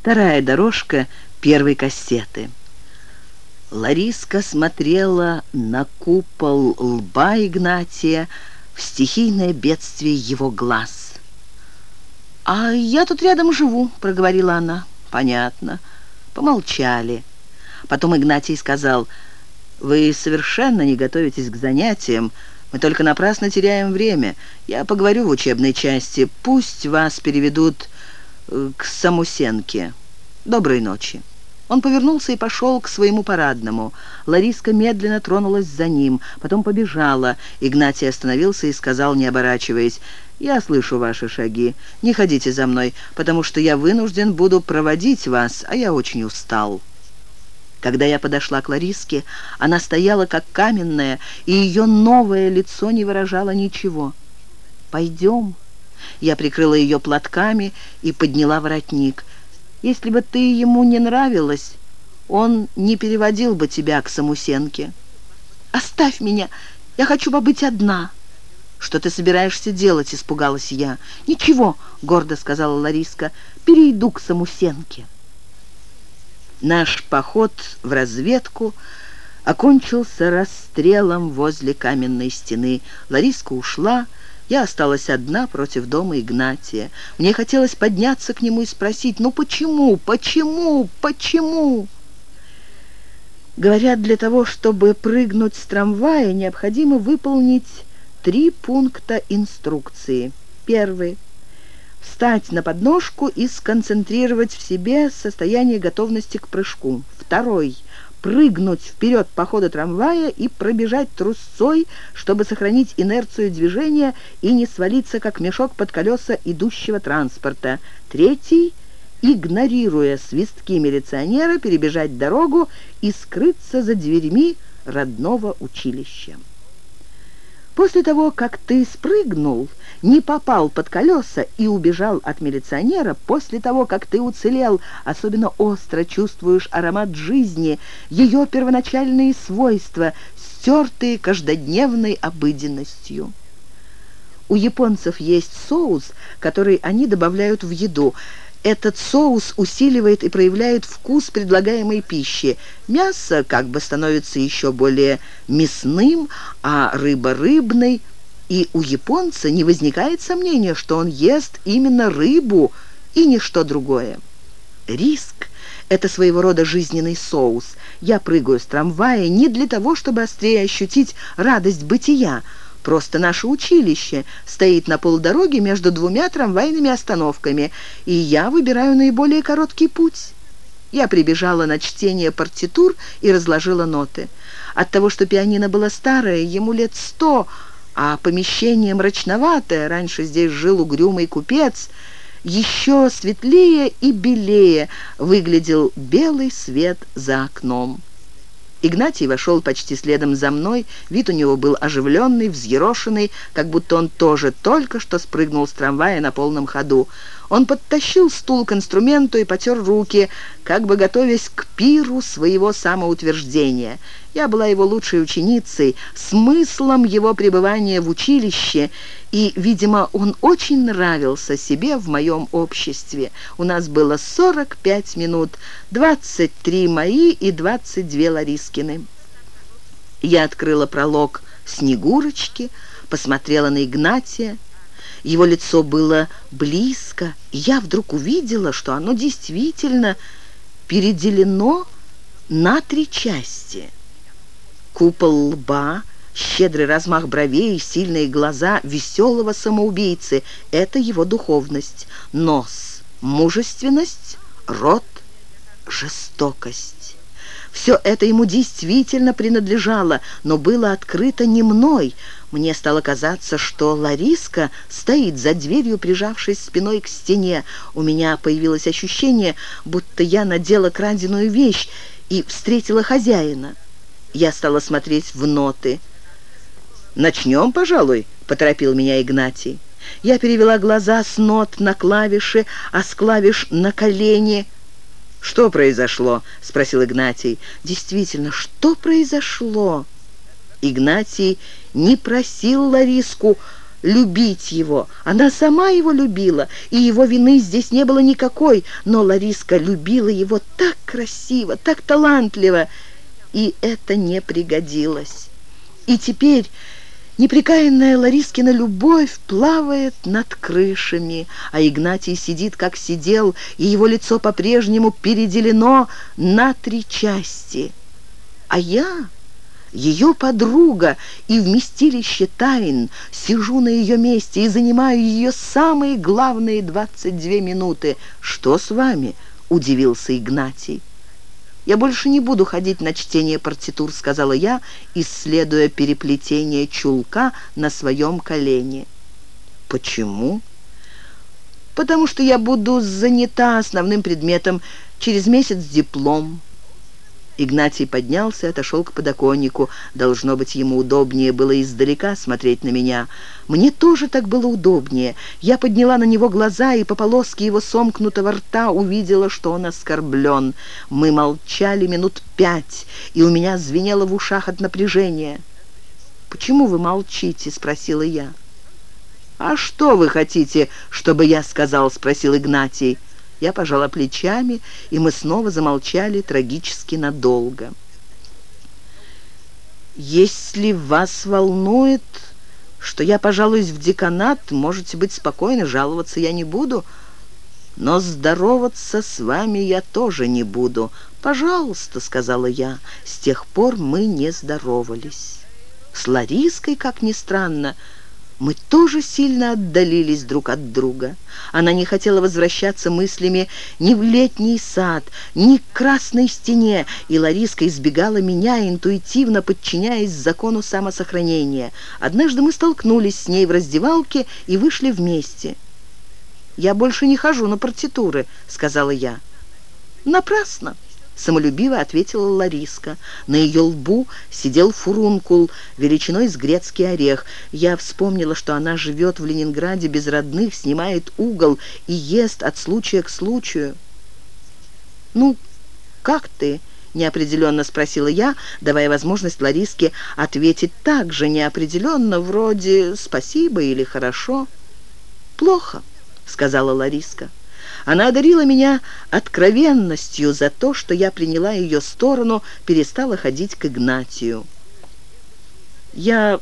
Вторая дорожка первой кассеты. Лариска смотрела на купол лба Игнатия в стихийное бедствие его глаз. «А я тут рядом живу», — проговорила она. «Понятно». Помолчали. Потом Игнатий сказал, «Вы совершенно не готовитесь к занятиям. Мы только напрасно теряем время. Я поговорю в учебной части. Пусть вас переведут к Самусенке. Доброй ночи». Он повернулся и пошел к своему парадному. Лариска медленно тронулась за ним, потом побежала. Игнатий остановился и сказал, не оборачиваясь, «Я слышу ваши шаги. Не ходите за мной, потому что я вынужден буду проводить вас, а я очень устал». Когда я подошла к Лариске, она стояла как каменная, и ее новое лицо не выражало ничего. «Пойдем». Я прикрыла ее платками и подняла воротник. «Если бы ты ему не нравилась, он не переводил бы тебя к Самусенке». «Оставь меня, я хочу побыть одна». «Что ты собираешься делать?» — испугалась я. «Ничего», — гордо сказала Лариска, — «перейду к Самусенке». Наш поход в разведку окончился расстрелом возле каменной стены. Лариска ушла, я осталась одна против дома Игнатия. Мне хотелось подняться к нему и спросить, ну почему, почему, почему? Говорят, для того, чтобы прыгнуть с трамвая, необходимо выполнить три пункта инструкции. Первый встать на подножку и сконцентрировать в себе состояние готовности к прыжку. Второй – прыгнуть вперед по ходу трамвая и пробежать трусцой, чтобы сохранить инерцию движения и не свалиться, как мешок под колеса идущего транспорта. Третий – игнорируя свистки милиционера, перебежать дорогу и скрыться за дверьми родного училища. После того, как ты спрыгнул, не попал под колеса и убежал от милиционера, после того, как ты уцелел, особенно остро чувствуешь аромат жизни, ее первоначальные свойства, стертые каждодневной обыденностью. У японцев есть соус, который они добавляют в еду – этот соус усиливает и проявляет вкус предлагаемой пищи. Мясо как бы становится еще более мясным, а рыба рыбной. И у японца не возникает сомнения, что он ест именно рыбу и ничто другое. Риск – это своего рода жизненный соус. Я прыгаю с трамвая не для того, чтобы острее ощутить радость бытия, Просто наше училище стоит на полдороге между двумя трамвайными остановками, и я выбираю наиболее короткий путь. Я прибежала на чтение партитур и разложила ноты. От того, что пианино было старое, ему лет сто, а помещение мрачноватое, раньше здесь жил угрюмый купец, еще светлее и белее выглядел белый свет за окном. Игнатий вошел почти следом за мной. Вид у него был оживленный, взъерошенный, как будто он тоже только что спрыгнул с трамвая на полном ходу. Он подтащил стул к инструменту и потер руки, как бы готовясь к пиру своего самоутверждения. Я была его лучшей ученицей, смыслом его пребывания в училище, и, видимо, он очень нравился себе в моем обществе. У нас было 45 минут, 23 мои и 22 Ларискины. Я открыла пролог «Снегурочки», посмотрела на Игнатия, его лицо было близко, и я вдруг увидела, что оно действительно переделено на три части. Купол лба, щедрый размах бровей, сильные глаза веселого самоубийцы — это его духовность. Нос — мужественность, рот — жестокость. Все это ему действительно принадлежало, но было открыто не мной. Мне стало казаться, что Лариска стоит за дверью, прижавшись спиной к стене. У меня появилось ощущение, будто я надела краденую вещь и встретила хозяина. Я стала смотреть в ноты. «Начнем, пожалуй», — поторопил меня Игнатий. Я перевела глаза с нот на клавиши, а с клавиш на колени — «Что произошло?» — спросил Игнатий. «Действительно, что произошло?» Игнатий не просил Лариску любить его. Она сама его любила, и его вины здесь не было никакой, но Лариска любила его так красиво, так талантливо, и это не пригодилось. И теперь непрекаянная Ларискина любовь плавает над крышами, а Игнатий сидит, как сидел, и его лицо по-прежнему переделено на три части. А я ее подруга и вместилище тайн, сижу на ее месте и занимаю ее самые главные двадцать две минуты. Что с вами?» — удивился Игнатий. «Я больше не буду ходить на чтение партитур», — сказала я, исследуя переплетение чулка на своем колене. «Почему?» «Потому что я буду занята основным предметом. Через месяц диплом». Игнатий поднялся, отошел к подоконнику. Должно быть, ему удобнее было издалека смотреть на меня. Мне тоже так было удобнее. Я подняла на него глаза и по полоске его сомкнутого рта увидела, что он оскорблен. Мы молчали минут пять, и у меня звенело в ушах от напряжения. «Почему вы молчите?» — спросила я. «А что вы хотите, чтобы я сказал?» — спросил Игнатий. Я пожала плечами, и мы снова замолчали трагически надолго. «Если вас волнует, что я пожалуюсь в деканат, можете быть спокойны, жаловаться я не буду, но здороваться с вами я тоже не буду. Пожалуйста», — сказала я, — «с тех пор мы не здоровались». С Лариской, как ни странно, — мы тоже сильно отдалились друг от друга. Она не хотела возвращаться мыслями ни в летний сад, ни к красной стене, и Лариска избегала меня, интуитивно подчиняясь закону самосохранения. Однажды мы столкнулись с ней в раздевалке и вышли вместе. «Я больше не хожу на партитуры», — сказала я. «Напрасно» самолюбиво ответила Лариска. На ее лбу сидел фурункул величиной с грецкий орех. Я вспомнила, что она живет в Ленинграде без родных, снимает угол и ест от случая к случаю. «Ну, как ты?» — неопределенно спросила я, давая возможность Лариске ответить так же неопределенно, вроде «спасибо» или «хорошо». «Плохо», — сказала Лариска. Она одарила меня откровенностью за то, что я приняла ее сторону, перестала ходить к Игнатию. «Я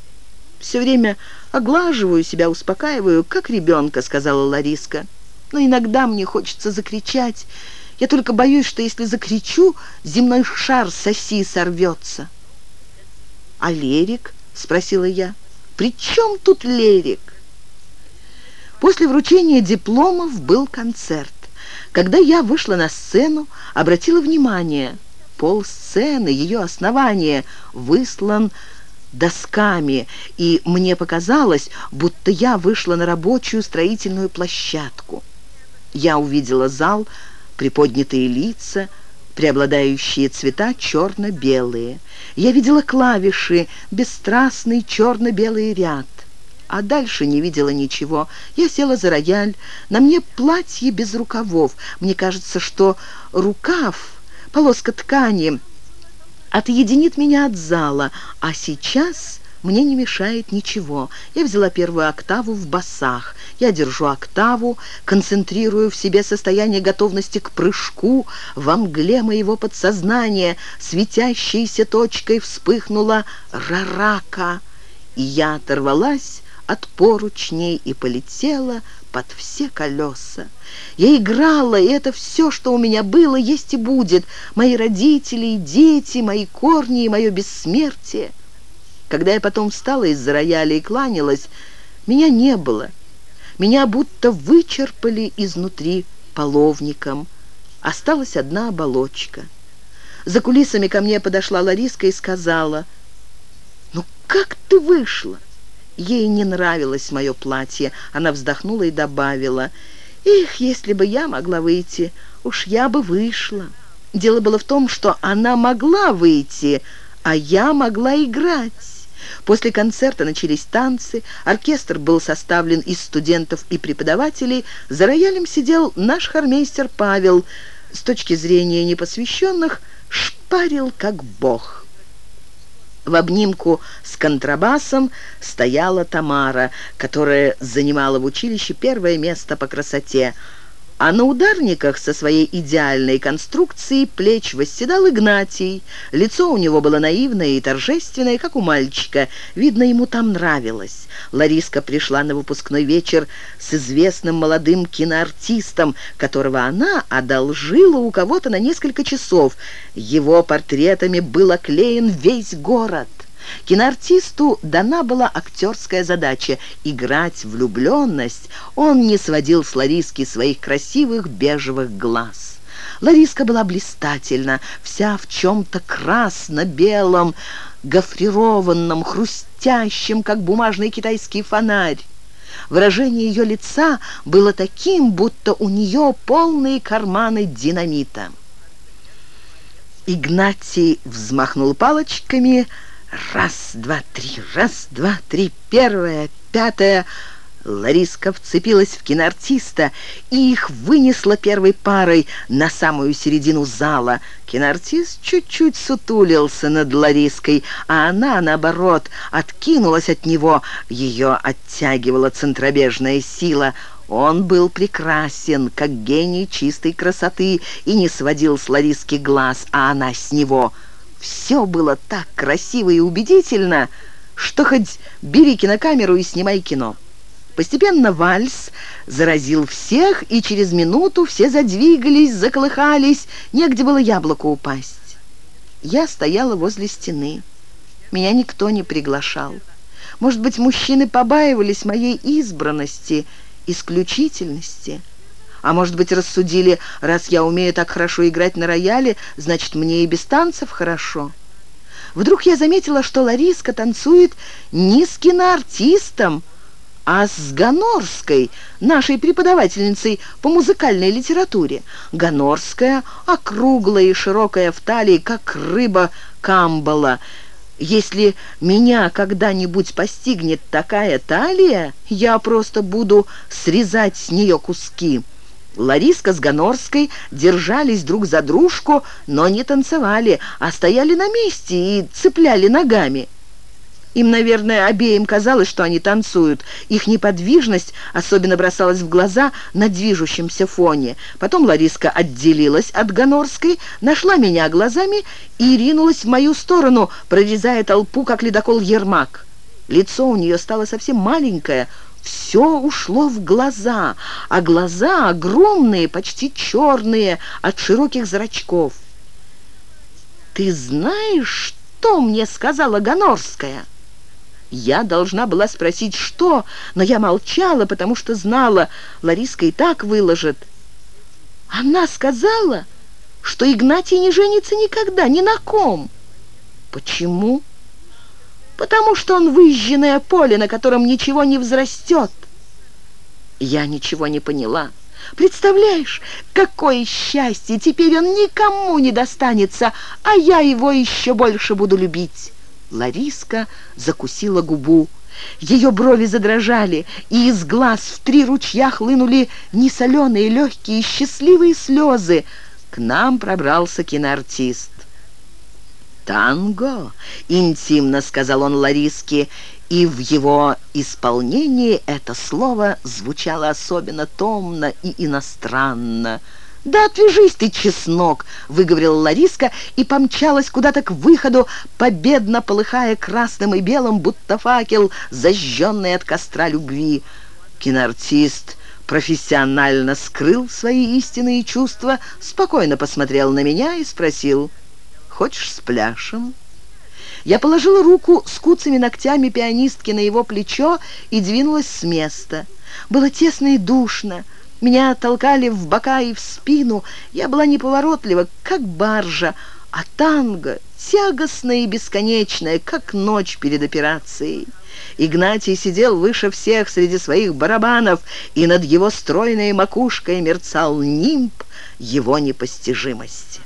все время оглаживаю себя, успокаиваю, как ребенка», — сказала Лариска. «Но иногда мне хочется закричать. Я только боюсь, что если закричу, земной шар соси сорвется». «А Лерик?» — спросила я. «При чем тут Лерик?» После вручения дипломов был концерт. Когда я вышла на сцену, обратила внимание, пол сцены, ее основание выслан досками, и мне показалось, будто я вышла на рабочую строительную площадку. Я увидела зал, приподнятые лица, преобладающие цвета черно-белые. Я видела клавиши, бесстрастный черно-белый ряд а дальше не видела ничего. Я села за рояль, на мне платье без рукавов. Мне кажется, что рукав, полоска ткани, отъединит меня от зала, а сейчас мне не мешает ничего. Я взяла первую октаву в басах. Я держу октаву, концентрирую в себе состояние готовности к прыжку. Во мгле моего подсознания светящейся точкой вспыхнула рарака. И я оторвалась от поручней и полетела под все колеса. Я играла, и это все, что у меня было, есть и будет. Мои родители и дети, мои корни и мое бессмертие. Когда я потом встала из-за рояля и кланялась, меня не было. Меня будто вычерпали изнутри половником. Осталась одна оболочка. За кулисами ко мне подошла Лариска и сказала, «Ну как ты вышла? Ей не нравилось мое платье. Она вздохнула и добавила, «Эх, если бы я могла выйти, уж я бы вышла». Дело было в том, что она могла выйти, а я могла играть. После концерта начались танцы, оркестр был составлен из студентов и преподавателей, за роялем сидел наш хормейстер Павел, с точки зрения непосвященных, шпарил как бог. В обнимку с контрабасом стояла Тамара, которая занимала в училище первое место по красоте – а на ударниках со своей идеальной конструкцией плеч восседал Игнатий. Лицо у него было наивное и торжественное, как у мальчика. Видно, ему там нравилось. Лариска пришла на выпускной вечер с известным молодым киноартистом, которого она одолжила у кого-то на несколько часов. Его портретами был оклеен весь город. Киноартисту дана была актерская задача — играть влюбленность. Он не сводил с Лариски своих красивых бежевых глаз. Лариска была блистательна, вся в чем-то красно-белом, гофрированном, хрустящем, как бумажный китайский фонарь. Выражение ее лица было таким, будто у нее полные карманы динамита. Игнатий взмахнул палочками — Раз, два, три, раз, два, три, первая, пятая. Лариска вцепилась в киноартиста и их вынесла первой парой на самую середину зала. Киноартист чуть-чуть сутулился над Лариской, а она, наоборот, откинулась от него. Ее оттягивала центробежная сила. Он был прекрасен, как гений чистой красоты, и не сводил с Лариски глаз, а она с него — все было так красиво и убедительно, что хоть бери кинокамеру и снимай кино. Постепенно вальс заразил всех, и через минуту все задвигались, заколыхались, негде было яблоку упасть. Я стояла возле стены. Меня никто не приглашал. Может быть, мужчины побаивались моей избранности, исключительности. А может быть, рассудили, раз я умею так хорошо играть на рояле, значит, мне и без танцев хорошо. Вдруг я заметила, что Лариска танцует не с киноартистом, а с Ганорской, нашей преподавательницей по музыкальной литературе. Ганорская, округлая и широкая в талии, как рыба камбала. Если меня когда-нибудь постигнет такая талия, я просто буду срезать с нее куски». Лариска с Гонорской держались друг за дружку, но не танцевали, а стояли на месте и цепляли ногами. Им, наверное, обеим казалось, что они танцуют. Их неподвижность особенно бросалась в глаза на движущемся фоне. Потом Лариска отделилась от Гонорской, нашла меня глазами и ринулась в мою сторону, прорезая толпу, как ледокол Ермак. Лицо у нее стало совсем маленькое, все ушло в глаза, а глаза огромные, почти черные, от широких зрачков. «Ты знаешь, что мне сказала Гонорская?» Я должна была спросить, что, но я молчала, потому что знала, Лариска и так выложит. Она сказала, что Игнатий не женится никогда, ни на ком. Почему? Потому что он выжженное поле, на котором ничего не взрастет. Я ничего не поняла. Представляешь, какое счастье! Теперь он никому не достанется, а я его еще больше буду любить. Лариска закусила губу. Ее брови задрожали, и из глаз в три ручья хлынули несоленые, легкие, счастливые слезы. К нам пробрался киноартист. «Танго», — интимно сказал он Лариске, и в его исполнении это слово звучало особенно томно и иностранно. «Да отвяжись ты, чеснок!» — выговорила Лариска и помчалась куда-то к выходу, победно полыхая красным и белым, будто факел, зажженный от костра любви. Киноартист профессионально скрыл свои истинные чувства, спокойно посмотрел на меня и спросил — Хочешь, спляшем?» Я положила руку с куцами ногтями пианистки на его плечо и двинулась с места. Было тесно и душно. Меня толкали в бока и в спину. Я была неповоротлива, как баржа, а танго тягостное и бесконечное, как ночь перед операцией. Игнатий сидел выше всех среди своих барабанов, и над его стройной макушкой мерцал нимб его непостижимости.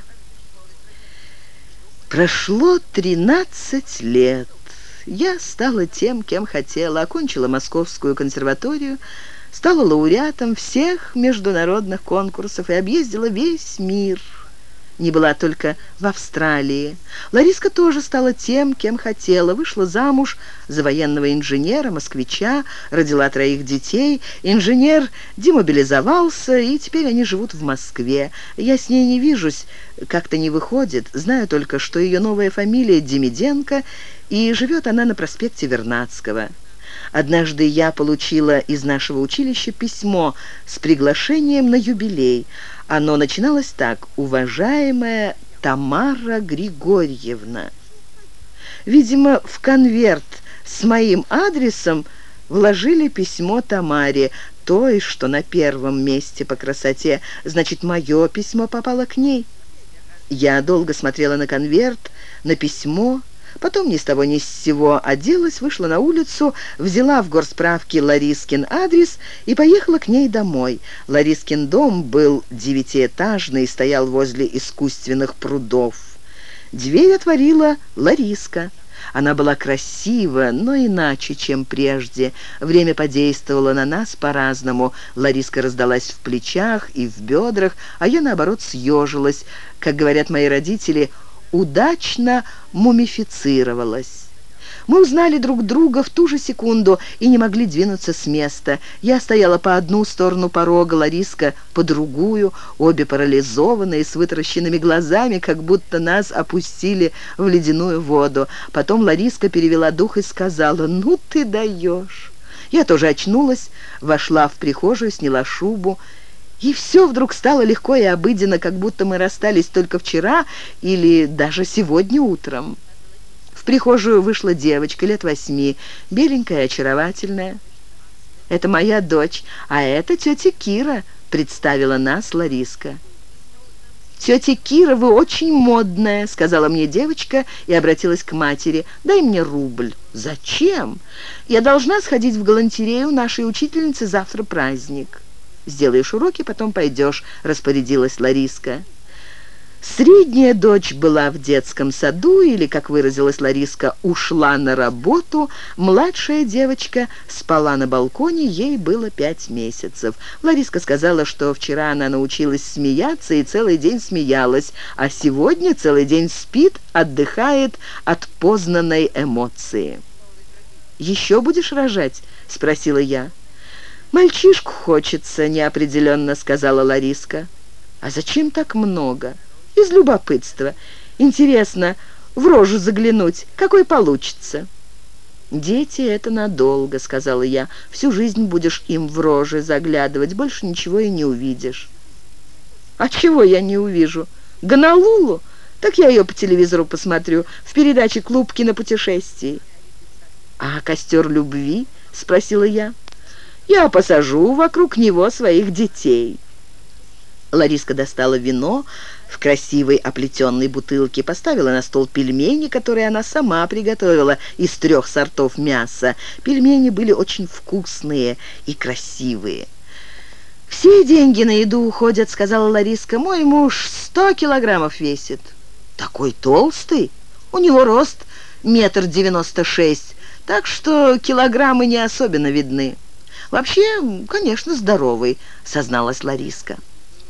Прошло тринадцать лет. Я стала тем, кем хотела, окончила Московскую консерваторию, стала лауреатом всех международных конкурсов и объездила весь мир. Не была только в Австралии. Лариска тоже стала тем, кем хотела. Вышла замуж за военного инженера, москвича, родила троих детей. Инженер демобилизовался, и теперь они живут в Москве. Я с ней не вижусь, как-то не выходит. Знаю только, что ее новая фамилия Демиденко, и живет она на проспекте Вернадского. Однажды я получила из нашего училища письмо с приглашением на юбилей. Оно начиналось так «Уважаемая Тамара Григорьевна». Видимо, в конверт с моим адресом вложили письмо Тамаре, той, что на первом месте по красоте. Значит, мое письмо попало к ней. Я долго смотрела на конверт, на письмо, Потом ни с того ни с сего оделась, вышла на улицу, взяла в горсправке Ларискин адрес и поехала к ней домой. Ларискин дом был девятиэтажный и стоял возле искусственных прудов. Дверь отворила Лариска. Она была красива, но иначе, чем прежде. Время подействовало на нас по-разному. Лариска раздалась в плечах и в бедрах, а я, наоборот, съежилась. Как говорят мои родители, удачно мумифицировалась. Мы узнали друг друга в ту же секунду и не могли двинуться с места. Я стояла по одну сторону порога, Лариска по другую, обе парализованные, с вытаращенными глазами, как будто нас опустили в ледяную воду. Потом Лариска перевела дух и сказала «Ну ты даешь». Я тоже очнулась, вошла в прихожую, сняла шубу и все вдруг стало легко и обыденно, как будто мы расстались только вчера или даже сегодня утром. В прихожую вышла девочка лет восьми, беленькая, очаровательная. «Это моя дочь, а это тетя Кира», — представила нас Лариска. «Тетя Кира, вы очень модная», — сказала мне девочка и обратилась к матери. «Дай мне рубль». «Зачем? Я должна сходить в галантерею нашей учительницы, завтра праздник». Сделаешь уроки, потом пойдешь», — распорядилась Лариска. Средняя дочь была в детском саду или, как выразилась Лариска, ушла на работу. Младшая девочка спала на балконе, ей было пять месяцев. Лариска сказала, что вчера она научилась смеяться и целый день смеялась, а сегодня целый день спит, отдыхает от познанной эмоции. «Еще будешь рожать?» — спросила я. «Мальчишку хочется», — неопределенно сказала Лариска. «А зачем так много?» «Из любопытства. Интересно, в рожу заглянуть, какой получится?» «Дети — это надолго», — сказала я. «Всю жизнь будешь им в рожи заглядывать, больше ничего и не увидишь». «А чего я не увижу? Гонолулу? Так я ее по телевизору посмотрю, в передаче «Клуб кинопутешествий». «А костер любви?» — спросила я. Я посажу вокруг него своих детей». Лариска достала вино в красивой оплетенной бутылке, поставила на стол пельмени, которые она сама приготовила из трех сортов мяса. Пельмени были очень вкусные и красивые. «Все деньги на еду уходят», — сказала Лариска. «Мой муж сто килограммов весит». «Такой толстый? У него рост метр девяносто шесть, так что килограммы не особенно видны». «Вообще, конечно, здоровый», — созналась Лариска.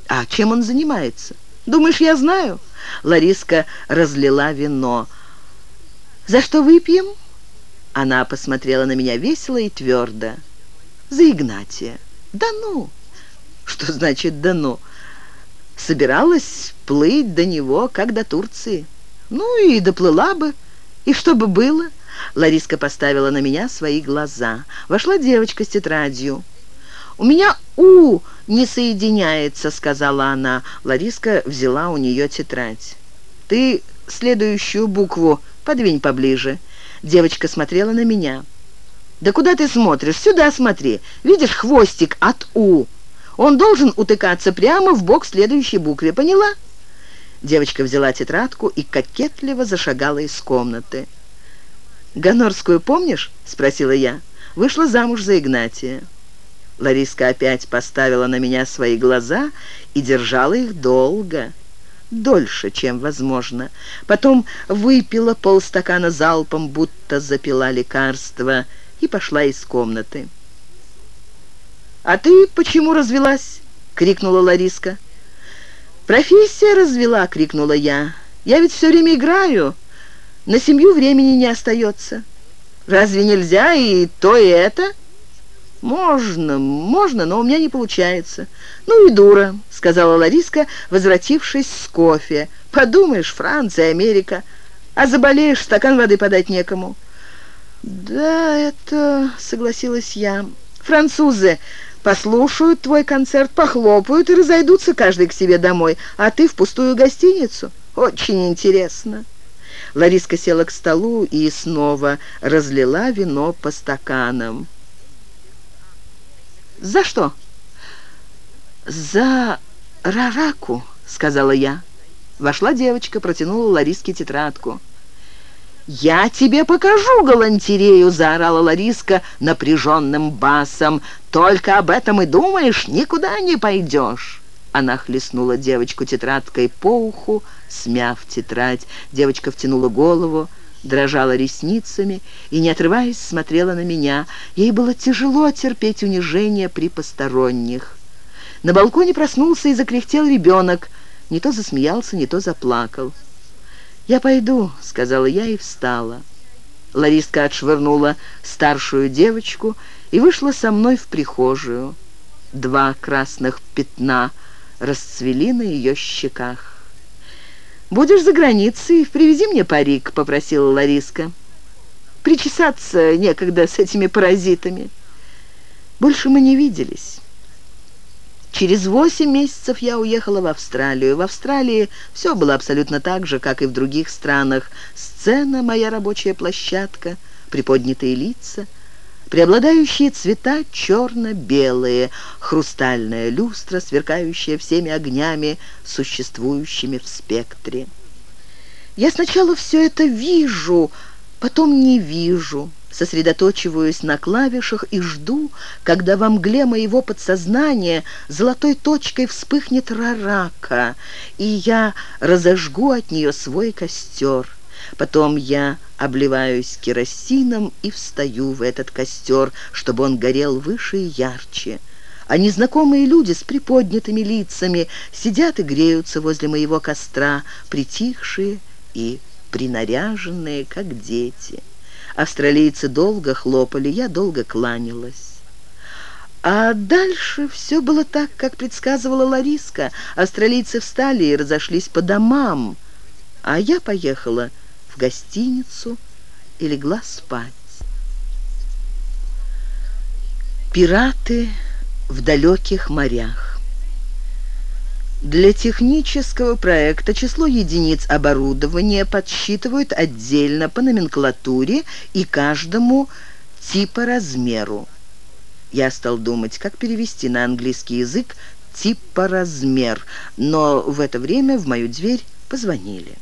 «А чем он занимается? Думаешь, я знаю?» Лариска разлила вино. «За что выпьем?» Она посмотрела на меня весело и твердо. «За Игнатия». «Да ну!» «Что значит «да ну»?» «Собиралась плыть до него, как до Турции». «Ну и доплыла бы. И что бы было?» Лариска поставила на меня свои глаза. Вошла девочка с тетрадью. «У меня «у» не соединяется», — сказала она. Лариска взяла у нее тетрадь. «Ты следующую букву подвинь поближе». Девочка смотрела на меня. «Да куда ты смотришь? Сюда смотри. Видишь хвостик от «у»? Он должен утыкаться прямо в бок следующей букве. Поняла?» Девочка взяла тетрадку и кокетливо зашагала из комнаты. «Гонорскую помнишь?» — спросила я. «Вышла замуж за Игнатия». Лариска опять поставила на меня свои глаза и держала их долго, дольше, чем возможно. Потом выпила полстакана залпом, будто запила лекарство, и пошла из комнаты. «А ты почему развелась?» — крикнула Лариска. «Профессия развела!» — крикнула я. «Я ведь все время играю. На семью времени не остается. Разве нельзя и то, и это?» «Можно, можно, но у меня не получается». «Ну и дура», — сказала Лариска, возвратившись с кофе. «Подумаешь, Франция, Америка. А заболеешь, стакан воды подать некому». «Да, это...» — согласилась я. «Французы послушают твой концерт, похлопают и разойдутся каждый к себе домой, а ты в пустую гостиницу. Очень интересно». Лариска села к столу и снова разлила вино по стаканам. «За что?» «За Рараку», — сказала я. Вошла девочка, протянула Лариске тетрадку. «Я тебе покажу галантерею!» — заорала Лариска напряженным басом. «Только об этом и думаешь, никуда не пойдешь!» Она хлестнула девочку тетрадкой по уху, смяв тетрадь. Девочка втянула голову, дрожала ресницами и, не отрываясь, смотрела на меня. Ей было тяжело терпеть унижение при посторонних. На балконе проснулся и закряхтел ребенок. Не то засмеялся, не то заплакал. «Я пойду», — сказала я и встала. Лариска отшвырнула старшую девочку и вышла со мной в прихожую. Два красных пятна расцвели на ее щеках. «Будешь за границей, привези мне парик», — попросила Лариска. «Причесаться некогда с этими паразитами». Больше мы не виделись. Через восемь месяцев я уехала в Австралию. В Австралии все было абсолютно так же, как и в других странах. Сцена — моя рабочая площадка, приподнятые лица — Преобладающие цвета черно-белые, хрустальная люстра, сверкающая всеми огнями, существующими в спектре. Я сначала все это вижу, потом не вижу, сосредоточиваюсь на клавишах и жду, когда во мгле моего подсознания золотой точкой вспыхнет рарака, и я разожгу от нее свой костер. Потом я обливаюсь керосином и встаю в этот костер, чтобы он горел выше и ярче. А незнакомые люди с приподнятыми лицами сидят и греются возле моего костра, притихшие и принаряженные, как дети. Австралийцы долго хлопали, я долго кланялась. А дальше все было так, как предсказывала Лариска. Австралийцы встали и разошлись по домам, а я поехала в гостиницу и легла спать. Пираты в далеких морях. Для технического проекта число единиц оборудования подсчитывают отдельно по номенклатуре и каждому типа размеру. Я стал думать, как перевести на английский язык типа размер, но в это время в мою дверь позвонили.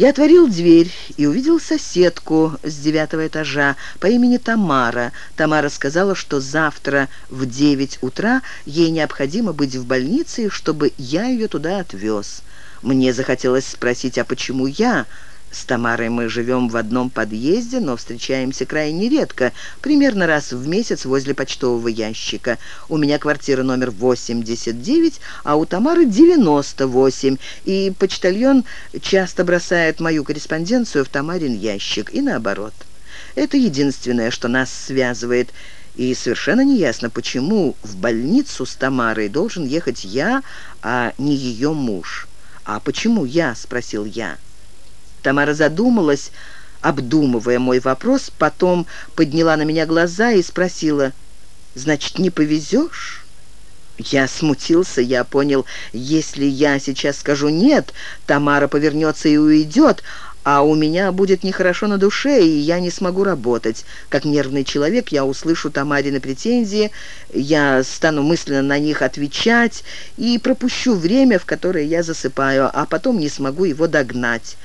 Я отворил дверь и увидел соседку с девятого этажа по имени Тамара. Тамара сказала, что завтра в девять утра ей необходимо быть в больнице, чтобы я ее туда отвез. Мне захотелось спросить, а почему я? С Тамарой мы живем в одном подъезде, но встречаемся крайне редко, примерно раз в месяц возле почтового ящика. У меня квартира номер 89, а у Тамары 98, и почтальон часто бросает мою корреспонденцию в Тамарин ящик, и наоборот. Это единственное, что нас связывает, и совершенно неясно, почему в больницу с Тамарой должен ехать я, а не ее муж. «А почему я?» – спросил я. Тамара задумалась, обдумывая мой вопрос, потом подняла на меня глаза и спросила, «Значит, не повезешь?» Я смутился, я понял, если я сейчас скажу «нет», Тамара повернется и уйдет, а у меня будет нехорошо на душе, и я не смогу работать. Как нервный человек я услышу Тамарины претензии, я стану мысленно на них отвечать и пропущу время, в которое я засыпаю, а потом не смогу его догнать.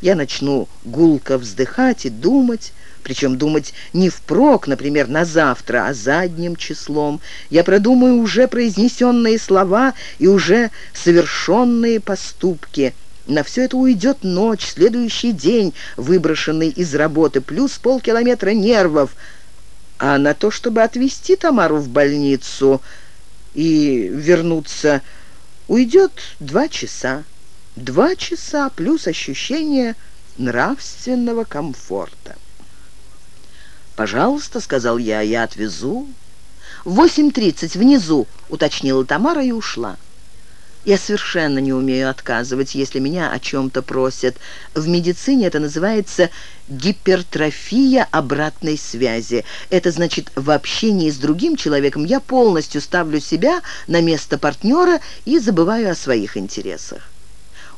Я начну гулко вздыхать и думать, причем думать не впрок, например, на завтра, а задним числом. Я продумаю уже произнесенные слова и уже совершенные поступки. На все это уйдет ночь, следующий день, выброшенный из работы, плюс полкилометра нервов. А на то, чтобы отвезти Тамару в больницу и вернуться уйдет два часа. Два часа плюс ощущение нравственного комфорта. «Пожалуйста», — сказал я, — «я отвезу». «В восемь тридцать внизу», — уточнила Тамара и ушла. Я совершенно не умею отказывать, если меня о чем-то просят. В медицине это называется гипертрофия обратной связи. Это значит, в общении с другим человеком я полностью ставлю себя на место партнера и забываю о своих интересах.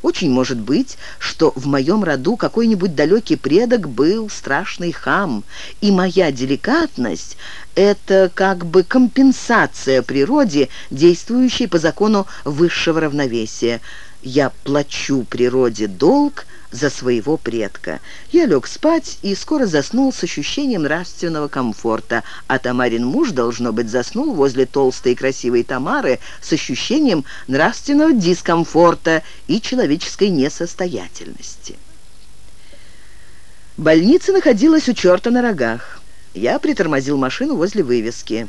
Очень может быть, что в моем роду какой-нибудь далекий предок был страшный хам, и моя деликатность — это как бы компенсация природе, действующей по закону высшего равновесия. Я плачу природе долг — за своего предка. Я лег спать и скоро заснул с ощущением нравственного комфорта, а Тамарин муж, должно быть, заснул возле толстой и красивой Тамары с ощущением нравственного дискомфорта и человеческой несостоятельности. Больница находилась у черта на рогах. Я притормозил машину возле вывески.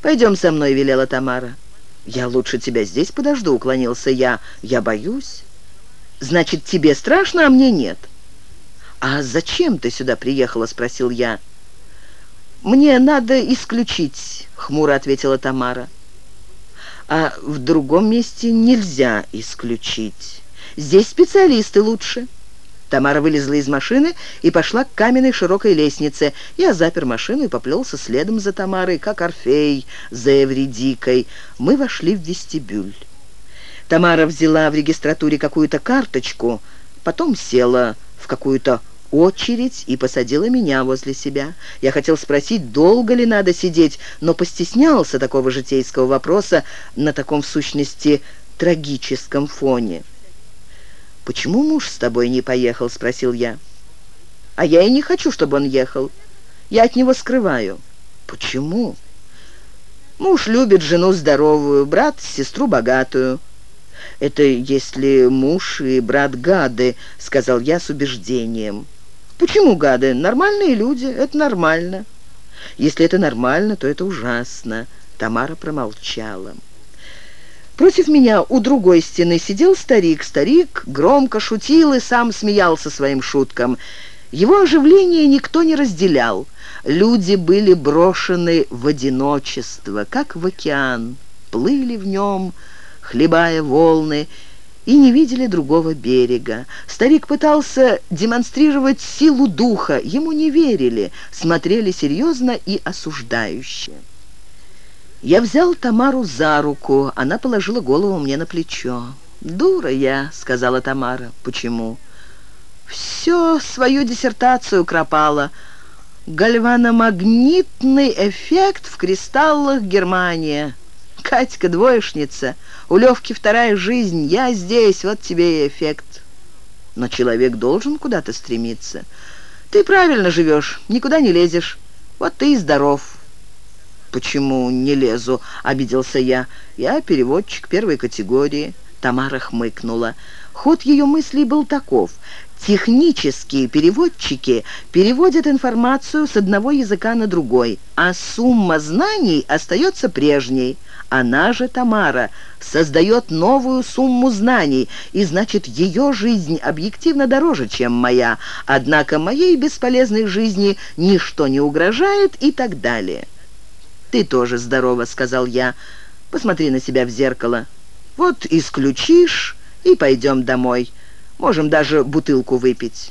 «Пойдем со мной», — велела Тамара. «Я лучше тебя здесь подожду», — уклонился я. «Я боюсь». Значит, тебе страшно, а мне нет». «А зачем ты сюда приехала?» — спросил я. «Мне надо исключить», — хмуро ответила Тамара. «А в другом месте нельзя исключить. Здесь специалисты лучше». Тамара вылезла из машины и пошла к каменной широкой лестнице. Я запер машину и поплелся следом за Тамарой, как Орфей за Эвредикой. Мы вошли в вестибюль. Тамара взяла в регистратуре какую-то карточку, потом села в какую-то очередь и посадила меня возле себя. Я хотел спросить, долго ли надо сидеть, но постеснялся такого житейского вопроса на таком, в сущности, трагическом фоне. «Почему муж с тобой не поехал?» — спросил я. «А я и не хочу, чтобы он ехал. Я от него скрываю». «Почему?» «Муж любит жену здоровую, брат — сестру богатую». «Это если муж и брат гады», — сказал я с убеждением. «Почему гады? Нормальные люди, это нормально». «Если это нормально, то это ужасно», — Тамара промолчала. Против меня у другой стены сидел старик. Старик громко шутил и сам смеялся своим шуткам. Его оживление никто не разделял. Люди были брошены в одиночество, как в океан, плыли в нем, хлебая волны, и не видели другого берега. Старик пытался демонстрировать силу духа, ему не верили, смотрели серьезно и осуждающе. Я взял Тамару за руку, она положила голову мне на плечо. «Дура я», — сказала Тамара. «Почему?» «Все свою диссертацию кропала. Гальваномагнитный эффект в кристаллах Германия». Катька двоечница, у Левки вторая жизнь, я здесь, вот тебе и эффект. Но человек должен куда-то стремиться. Ты правильно живешь, никуда не лезешь. Вот ты и здоров. «Почему не лезу?» — обиделся я. «Я переводчик первой категории». Тамара хмыкнула. Ход ее мыслей был таков. Технические переводчики переводят информацию с одного языка на другой, а сумма знаний остается прежней. Она же, Тамара, создает новую сумму знаний, и значит, ее жизнь объективно дороже, чем моя, однако моей бесполезной жизни ничто не угрожает и так далее. «Ты тоже здорова», — сказал я. «Посмотри на себя в зеркало. Вот исключишь, и пойдем домой». Можем даже бутылку выпить».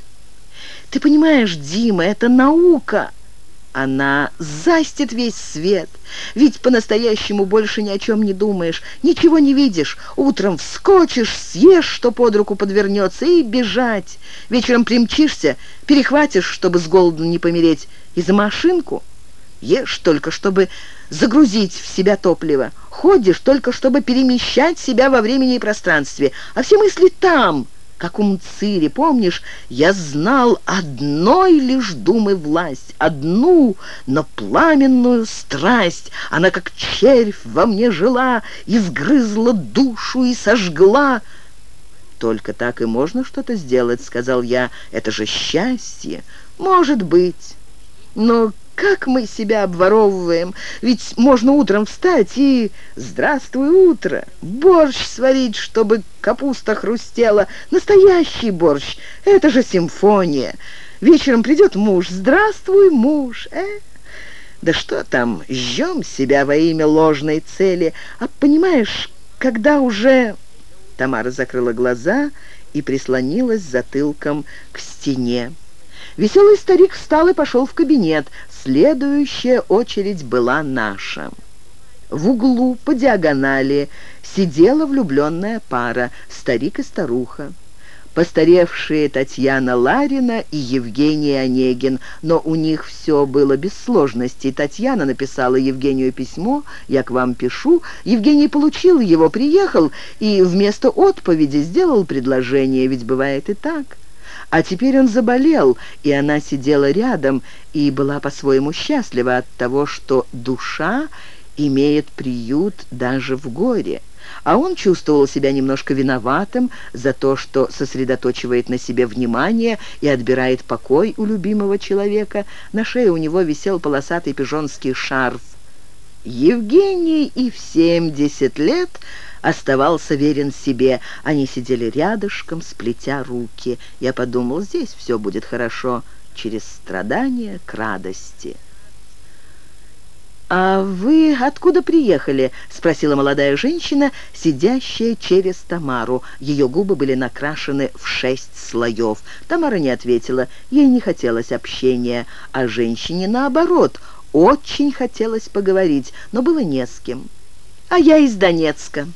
«Ты понимаешь, Дима, это наука!» Она застит весь свет. Ведь по-настоящему больше ни о чем не думаешь, ничего не видишь. Утром вскочишь, съешь, что под руку подвернется, и бежать. Вечером примчишься, перехватишь, чтобы с голоду не помереть, и за машинку. Ешь только, чтобы загрузить в себя топливо. Ходишь только, чтобы перемещать себя во времени и пространстве. А все мысли там, как у Мцири, помнишь, я знал одной лишь думы власть, одну, но пламенную страсть. Она, как червь, во мне жила, изгрызла душу и сожгла. «Только так и можно что-то сделать», — сказал я. «Это же счастье. Может быть. Но Как мы себя обворовываем? Ведь можно утром встать и... Здравствуй, утро! Борщ сварить, чтобы капуста хрустела. Настоящий борщ. Это же симфония. Вечером придет муж. Здравствуй, муж. Э? Да что там, жжем себя во имя ложной цели. А понимаешь, когда уже... Тамара закрыла глаза и прислонилась затылком к стене. Веселый старик встал и пошел в кабинет. Следующая очередь была наша. В углу по диагонали сидела влюбленная пара, старик и старуха. Постаревшие Татьяна Ларина и Евгений Онегин, но у них все было без сложностей. Татьяна написала Евгению письмо «Я к вам пишу». Евгений получил его, приехал и вместо отповеди сделал предложение, ведь бывает и так. А теперь он заболел, и она сидела рядом и была по-своему счастлива от того, что душа имеет приют даже в горе. А он чувствовал себя немножко виноватым за то, что сосредоточивает на себе внимание и отбирает покой у любимого человека. На шее у него висел полосатый пижонский шарф. Евгений и в семьдесят лет оставался верен себе. Они сидели рядышком, сплетя руки. Я подумал, здесь все будет хорошо, через страдания к радости. «А вы откуда приехали?» — спросила молодая женщина, сидящая через Тамару. Ее губы были накрашены в шесть слоев. Тамара не ответила, ей не хотелось общения, а женщине, наоборот, очень хотелось поговорить, но было не с кем. «А я из Донецка».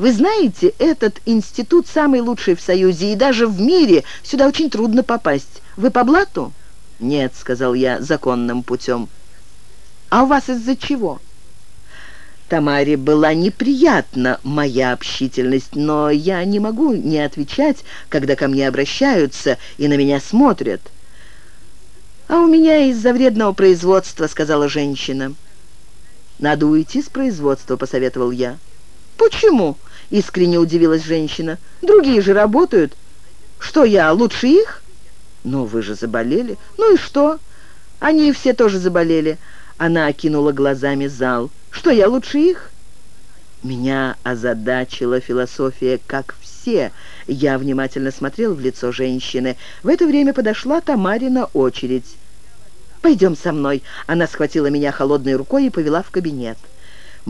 Вы знаете, этот институт самый лучший в Союзе, и даже в мире сюда очень трудно попасть. Вы по блату?» «Нет», — сказал я, — «законным путем». «А у вас из-за чего?» Тамаре была неприятна моя общительность, но я не могу не отвечать, когда ко мне обращаются и на меня смотрят. «А у меня из-за вредного производства», — сказала женщина. «Надо уйти с производства», — посоветовал я. «Почему?» — искренне удивилась женщина. «Другие же работают. Что я, лучше их?» «Но вы же заболели». «Ну и что?» «Они все тоже заболели». Она окинула глазами зал. «Что я, лучше их?» Меня озадачила философия «как все». Я внимательно смотрел в лицо женщины. В это время подошла Тамарина очередь. «Пойдем со мной». Она схватила меня холодной рукой и повела в кабинет.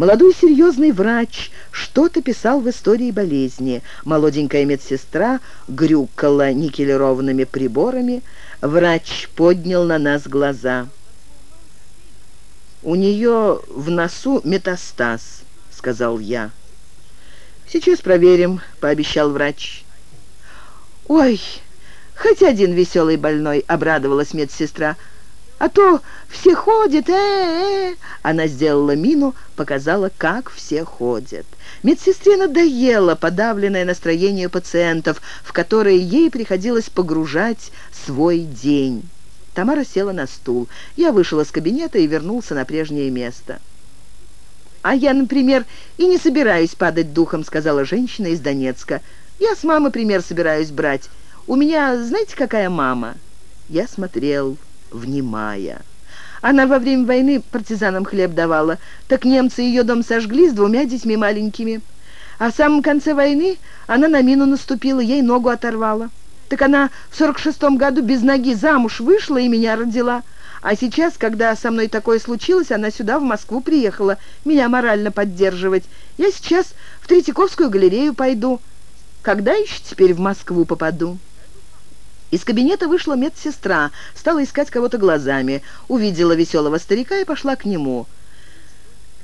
Молодой серьезный врач что-то писал в истории болезни. Молоденькая медсестра грюкала никелированными приборами. Врач поднял на нас глаза. «У нее в носу метастаз», — сказал я. «Сейчас проверим», — пообещал врач. «Ой, хоть один веселый больной», — обрадовалась медсестра. А то все ходят, э-э-э!» Она сделала мину, показала, как все ходят. Медсестре надоело подавленное настроение пациентов, в которое ей приходилось погружать свой день. Тамара села на стул. Я вышел из кабинета и вернулся на прежнее место. «А я, например, и не собираюсь падать духом», — сказала женщина из Донецка. «Я с мамы пример собираюсь брать. У меня, знаете, какая мама?» Я смотрел внимая. Она во время войны партизанам хлеб давала, так немцы ее дом сожгли с двумя детьми маленькими. А в самом конце войны она на мину наступила, ей ногу оторвала. Так она в сорок шестом году без ноги замуж вышла и меня родила. А сейчас, когда со мной такое случилось, она сюда, в Москву, приехала, меня морально поддерживать. Я сейчас в Третьяковскую галерею пойду. Когда еще теперь в Москву попаду?» Из кабинета вышла медсестра, стала искать кого-то глазами, увидела веселого старика и пошла к нему.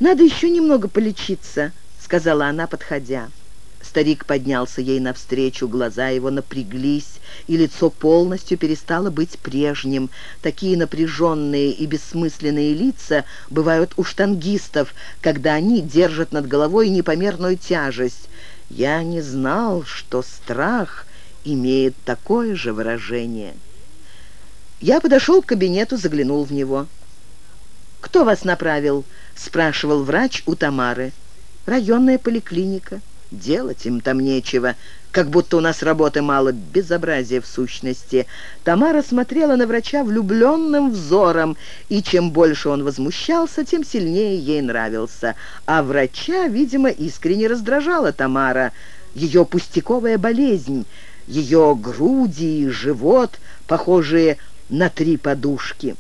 «Надо еще немного полечиться», — сказала она, подходя. Старик поднялся ей навстречу, глаза его напряглись, и лицо полностью перестало быть прежним. Такие напряженные и бессмысленные лица бывают у штангистов, когда они держат над головой непомерную тяжесть. Я не знал, что страх имеет такое же выражение. Я подошел к кабинету, заглянул в него. «Кто вас направил?» — спрашивал врач у Тамары. «Районная поликлиника». Делать им там нечего, как будто у нас работы мало, безобразие в сущности. Тамара смотрела на врача влюбленным взором, и чем больше он возмущался, тем сильнее ей нравился. А врача, видимо, искренне раздражала Тамара. Ее пустяковая болезнь, ее груди и живот, похожие на три подушки.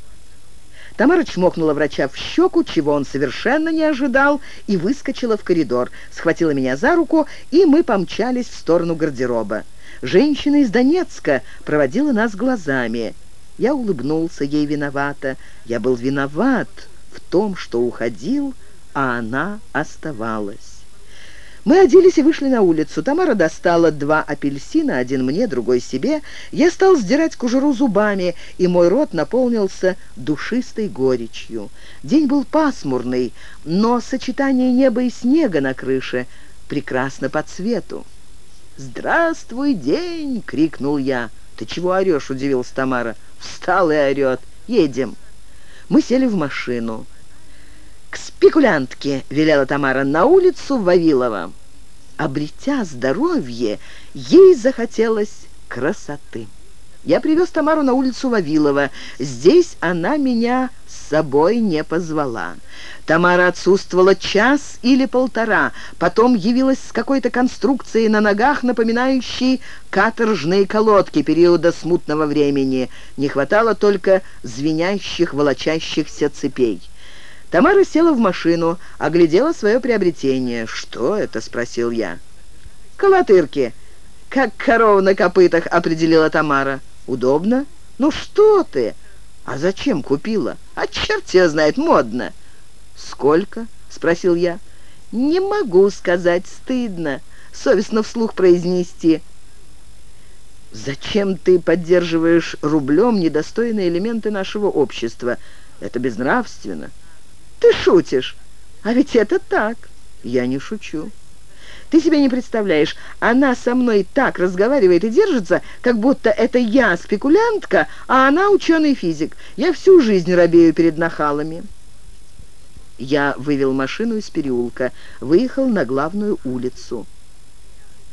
Тамара чмокнула врача в щеку, чего он совершенно не ожидал, и выскочила в коридор, схватила меня за руку, и мы помчались в сторону гардероба. Женщина из Донецка проводила нас глазами. Я улыбнулся ей виновата. Я был виноват в том, что уходил, а она оставалась. Мы оделись и вышли на улицу. Тамара достала два апельсина, один мне, другой себе. Я стал сдирать кожуру зубами, и мой рот наполнился душистой горечью. День был пасмурный, но сочетание неба и снега на крыше прекрасно по цвету. «Здравствуй, день!» — крикнул я. «Ты чего орешь?» — удивилась Тамара. «Встал и орет. Едем». Мы сели в машину. «К спекулянтке!» — велела Тамара на улицу Вавилова. Обретя здоровье, ей захотелось красоты. Я привез Тамару на улицу Вавилова. Здесь она меня с собой не позвала. Тамара отсутствовала час или полтора, потом явилась с какой-то конструкцией на ногах, напоминающей каторжные колодки периода смутного времени. Не хватало только звенящих, волочащихся цепей. Тамара села в машину, оглядела свое приобретение. «Что это?» — спросил я. «Колотырки. Как корова на копытах», — определила Тамара. «Удобно?» «Ну что ты?» «А зачем купила?» «А черт тебя знает, модно». «Сколько?» — спросил я. «Не могу сказать, стыдно. Совестно вслух произнести». «Зачем ты поддерживаешь рублем недостойные элементы нашего общества? Это безнравственно». Ты шутишь. А ведь это так. Я не шучу. Ты себе не представляешь, она со мной так разговаривает и держится, как будто это я спекулянтка, а она ученый-физик. Я всю жизнь робею перед нахалами. Я вывел машину из переулка, выехал на главную улицу.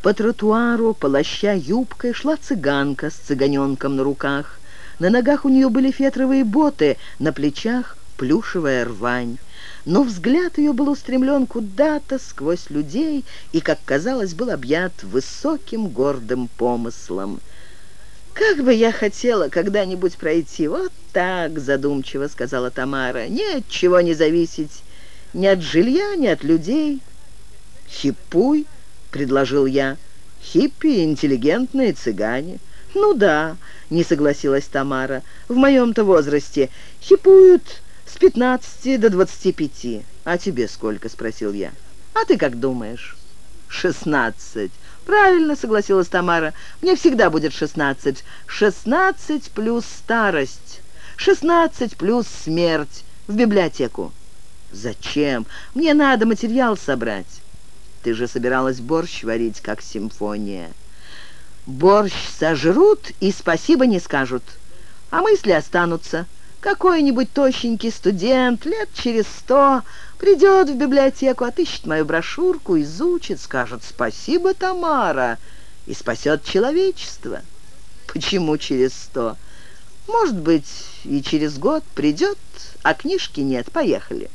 По тротуару, полоща юбкой, шла цыганка с цыганенком на руках. На ногах у нее были фетровые боты, на плечах плюшевая рвань. Но взгляд ее был устремлен куда-то сквозь людей и, как казалось, был объят высоким гордым помыслом. «Как бы я хотела когда-нибудь пройти вот так», — задумчиво сказала Тамара, — «ни от чего не зависеть, ни от жилья, ни от людей». «Хипуй», — предложил я, — «хиппи, интеллигентные цыгане». «Ну да», — не согласилась Тамара, — «в моем-то возрасте хипуют с 15 до 25. А тебе сколько?» — спросил я. «А ты как думаешь?» «Шестнадцать». «Правильно», — согласилась Тамара. «Мне всегда будет шестнадцать. Шестнадцать плюс старость. Шестнадцать плюс смерть. В библиотеку». «Зачем? Мне надо материал собрать». «Ты же собиралась борщ варить, как симфония». «Борщ сожрут и спасибо не скажут, а мысли останутся». Какой-нибудь тощенький студент лет через сто придет в библиотеку, отыщет мою брошюрку, изучит, скажет «Спасибо, Тамара!» и спасет человечество. Почему через сто? Может быть, и через год придет, а книжки нет. Поехали.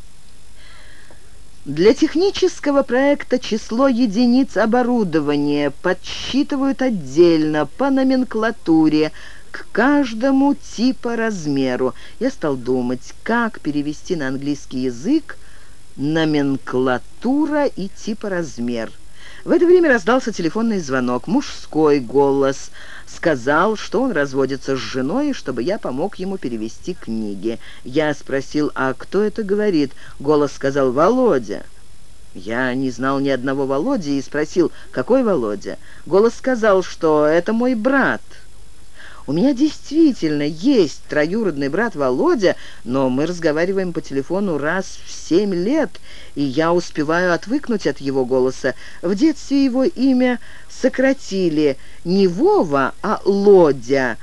Для технического проекта число единиц оборудования подсчитывают отдельно по номенклатуре, к каждому типа размеру. Я стал думать, как перевести на английский язык номенклатура и типа размер. В это время раздался телефонный звонок. Мужской голос сказал, что он разводится с женой, чтобы я помог ему перевести книги. Я спросил, а кто это говорит? Голос сказал «Володя». Я не знал ни одного Володи и спросил, какой Володя? Голос сказал, что это мой брат. У меня действительно есть троюродный брат Володя, но мы разговариваем по телефону раз в семь лет, и я успеваю отвыкнуть от его голоса. В детстве его имя сократили не Вова, а Лодя,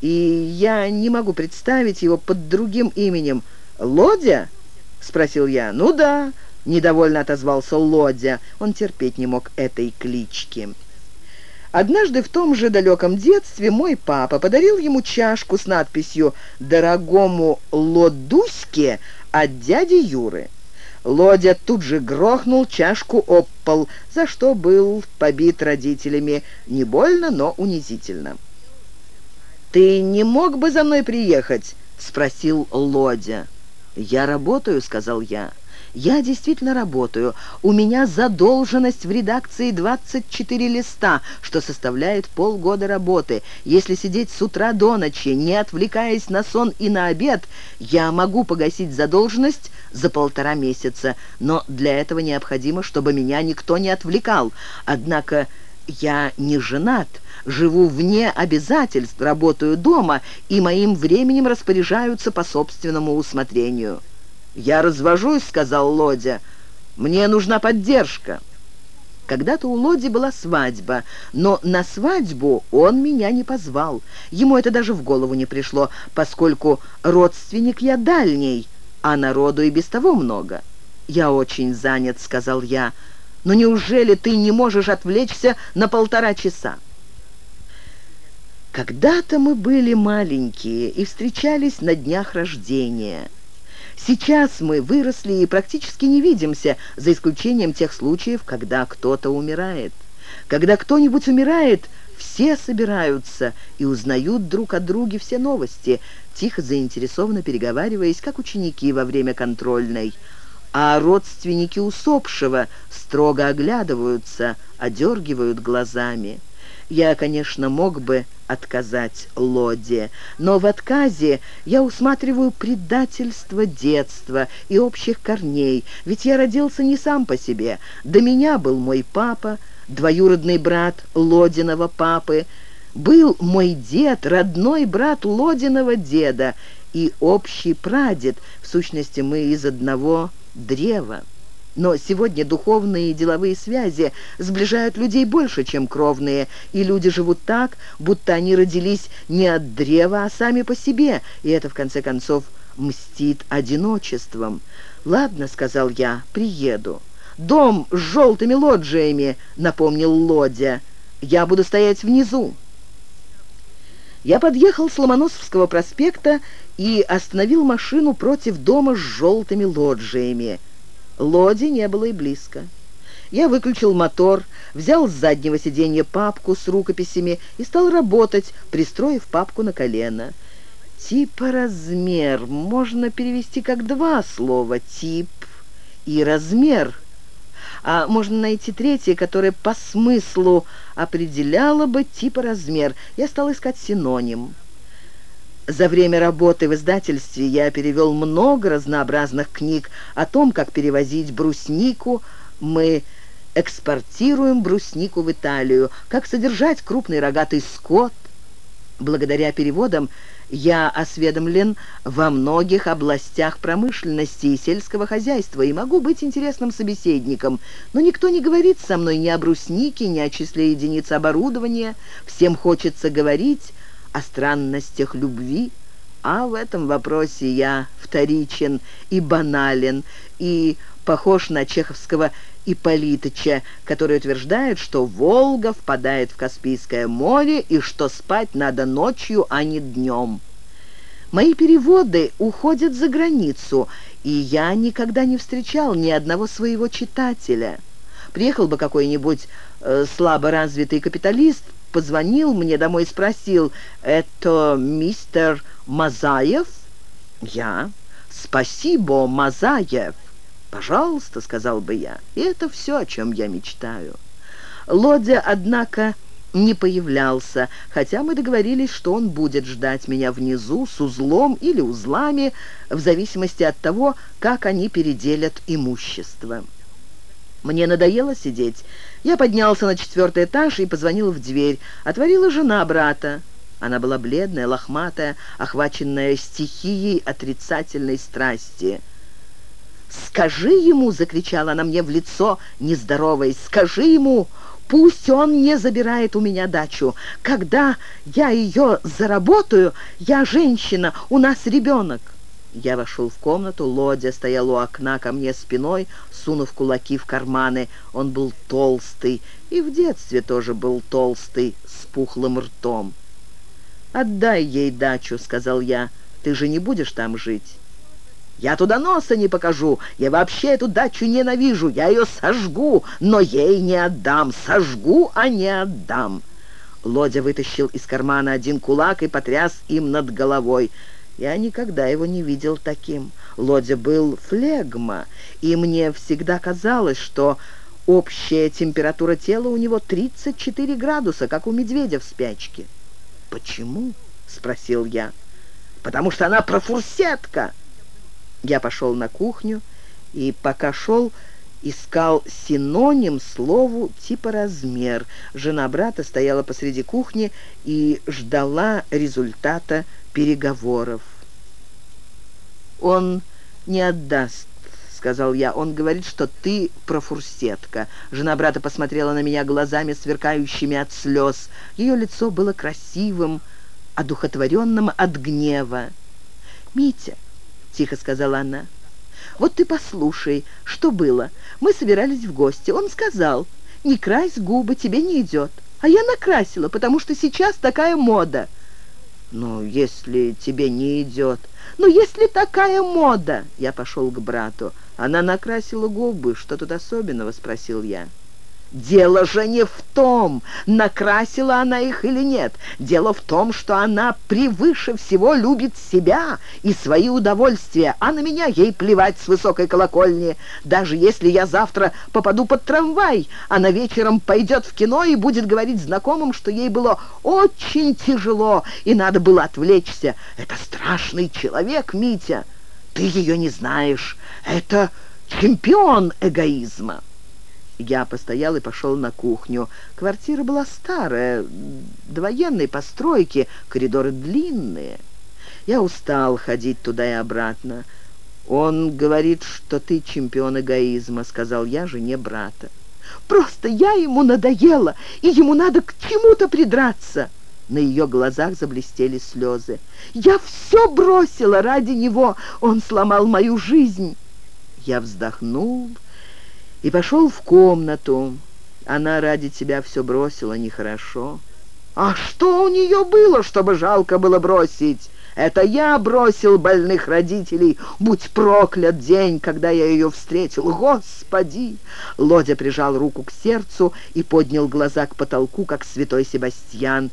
и я не могу представить его под другим именем. «Лодя?» — спросил я. «Ну да, недовольно отозвался Лодя. Он терпеть не мог этой клички. Однажды в том же далеком детстве мой папа подарил ему чашку с надписью «Дорогому Лодуське от дяди Юры». Лодя тут же грохнул чашку об пол, за что был побит родителями. Не больно, но унизительно. «Ты не мог бы за мной приехать?» — спросил Лодя. «Я работаю», — сказал я. Я действительно работаю. У меня задолженность в редакции 24 листа, что составляет полгода работы. Если сидеть с утра до ночи, не отвлекаясь на сон и на обед, я могу погасить задолженность за полтора месяца. Но для этого необходимо, чтобы меня никто не отвлекал. Однако я не женат, живу вне обязательств, работаю дома, и моим временем распоряжаются по собственному усмотрению». «Я развожусь», — сказал Лодя. «Мне нужна поддержка». Когда-то у Лоди была свадьба, но на свадьбу он меня не позвал. Ему это даже в голову не пришло, поскольку родственник я дальний, а народу и без того много. «Я очень занят», — сказал я. «Но неужели ты не можешь отвлечься на полтора часа?» Когда-то мы были маленькие и встречались на днях рождения. Сейчас мы выросли и практически не видимся, за исключением тех случаев, когда кто-то умирает. Когда кто-нибудь умирает, все собираются и узнают друг от друга все новости, тихо заинтересованно переговариваясь, как ученики во время контрольной. А родственники усопшего строго оглядываются, одергивают глазами. Я, конечно, мог бы отказать Лоде, но в отказе я усматриваю предательство детства и общих корней, ведь я родился не сам по себе. До меня был мой папа, двоюродный брат Лодиного папы, был мой дед, родной брат Лодиного деда и общий прадед, в сущности мы из одного древа. Но сегодня духовные и деловые связи сближают людей больше, чем кровные, и люди живут так, будто они родились не от древа, а сами по себе, и это, в конце концов, мстит одиночеством. «Ладно», — сказал я, — «приеду». «Дом с желтыми лоджиями», — напомнил Лодя. «Я буду стоять внизу». Я подъехал с Ломоносовского проспекта и остановил машину против дома с желтыми лоджиями. Лоди не было и близко. Я выключил мотор, взял с заднего сиденья папку с рукописями и стал работать, пристроив папку на колено. Типа размер можно перевести как два слова «тип» и «размер». А можно найти третье, которое по смыслу определяло бы типа размер. Я стал искать синоним. За время работы в издательстве я перевел много разнообразных книг о том, как перевозить бруснику. Мы экспортируем бруснику в Италию, как содержать крупный рогатый скот. Благодаря переводам я осведомлен во многих областях промышленности и сельского хозяйства и могу быть интересным собеседником, но никто не говорит со мной ни о бруснике, ни о числе единиц оборудования. Всем хочется говорить о странностях любви, а в этом вопросе я вторичен и банален, и похож на чеховского Ипполитыча, который утверждает, что Волга впадает в Каспийское море и что спать надо ночью, а не днем. Мои переводы уходят за границу, и я никогда не встречал ни одного своего читателя. Приехал бы какой-нибудь э, слабо развитый капиталист, позвонил мне домой и спросил, «Это мистер Мазаев?» «Я». «Спасибо, Мазаев». «Пожалуйста», — сказал бы я, — «и это все, о чем я мечтаю». Лодя, однако, не появлялся, хотя мы договорились, что он будет ждать меня внизу с узлом или узлами, в зависимости от того, как они переделят имущество. Мне надоело сидеть. Я поднялся на четвертый этаж и позвонил в дверь. Отворила жена брата. Она была бледная, лохматая, охваченная стихией отрицательной страсти. «Скажи ему!» — закричала она мне в лицо, нездоровой. «Скажи ему! Пусть он не забирает у меня дачу. Когда я ее заработаю, я женщина, у нас ребенок». Я вошел в комнату, Лодя стоял у окна ко мне спиной, сунув кулаки в карманы. Он был толстый, и в детстве тоже был толстый, с пухлым ртом. «Отдай ей дачу», — сказал я, — «ты же не будешь там жить». «Я туда носа не покажу, я вообще эту дачу ненавижу, я ее сожгу, но ей не отдам, сожгу, а не отдам». Лодя вытащил из кармана один кулак и потряс им над головой. Я никогда его не видел таким. Лодя был флегма, и мне всегда казалось, что общая температура тела у него 34 градуса, как у медведя в спячке. «Почему?» — спросил я. «Потому что она профурсетка!» Я пошел на кухню и, пока шел, искал синоним слову типа «размер». Жена брата стояла посреди кухни и ждала результата переговоров. «Он не отдаст», — сказал я. «Он говорит, что ты профурсетка». Жена брата посмотрела на меня глазами, сверкающими от слез. Ее лицо было красивым, одухотворенным от гнева. «Митя», — тихо сказала она, — вот ты послушай, что было. Мы собирались в гости. Он сказал, не крась губы, тебе не идет. А я накрасила, потому что сейчас такая мода. «Ну, если тебе не идет...» «Ну, если такая мода...» Я пошел к брату. Она накрасила губы. «Что тут особенного?» — спросил я. Дело же не в том, накрасила она их или нет. Дело в том, что она превыше всего любит себя и свои удовольствия, а на меня ей плевать с высокой колокольни. Даже если я завтра попаду под трамвай, она вечером пойдет в кино и будет говорить знакомым, что ей было очень тяжело и надо было отвлечься. Это страшный человек, Митя. Ты ее не знаешь. Это чемпион эгоизма. Я постоял и пошел на кухню. Квартира была старая, довоенной постройки, коридоры длинные. Я устал ходить туда и обратно. «Он говорит, что ты чемпион эгоизма», — сказал я жене брата. «Просто я ему надоела, и ему надо к чему-то придраться». На ее глазах заблестели слезы. «Я все бросила ради него, он сломал мою жизнь». Я вздохнул и пошел в комнату. Она ради тебя все бросила, нехорошо. А что у нее было, чтобы жалко было бросить? Это я бросил больных родителей. Будь проклят день, когда я ее встретил. Господи!» Лодя прижал руку к сердцу и поднял глаза к потолку, как святой Себастьян.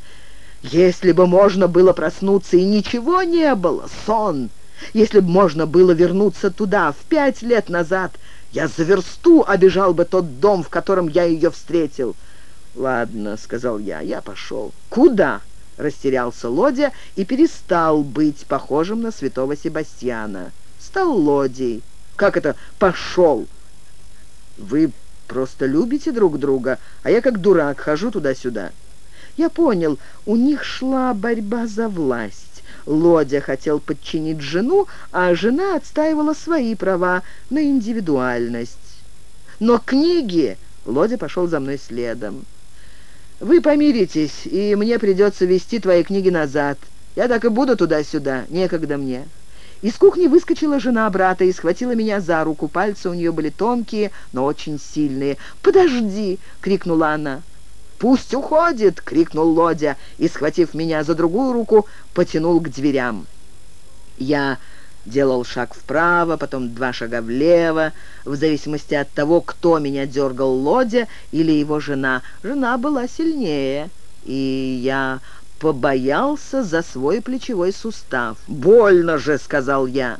«Если бы можно было проснуться, и ничего не было, сон! Если бы можно было вернуться туда, в пять лет назад, я за версту обижал бы тот дом, в котором я ее встретил. «Ладно», — сказал я, — «я пошел». «Куда?» — растерялся Лодя и перестал быть похожим на святого Себастьяна. Стал Лодей. «Как это «пошел»?» «Вы просто любите друг друга, а я как дурак хожу туда-сюда». Я понял, у них шла борьба за власть. Лодя хотел подчинить жену, а жена отстаивала свои права на индивидуальность. Но книги... Лодя пошел за мной следом. «Вы помиритесь, и мне придется вести твои книги назад. Я так и буду туда-сюда, некогда мне». Из кухни выскочила жена брата и схватила меня за руку. Пальцы у нее были тонкие, но очень сильные. «Подожди!» — крикнула она. «Пусть уходит!» — крикнул Лодя и, схватив меня за другую руку, потянул к дверям. Я делал шаг вправо, потом два шага влево, в зависимости от того, кто меня дергал, Лодя или его жена. Жена была сильнее, и я побоялся за свой плечевой сустав. «Больно же!» — сказал я.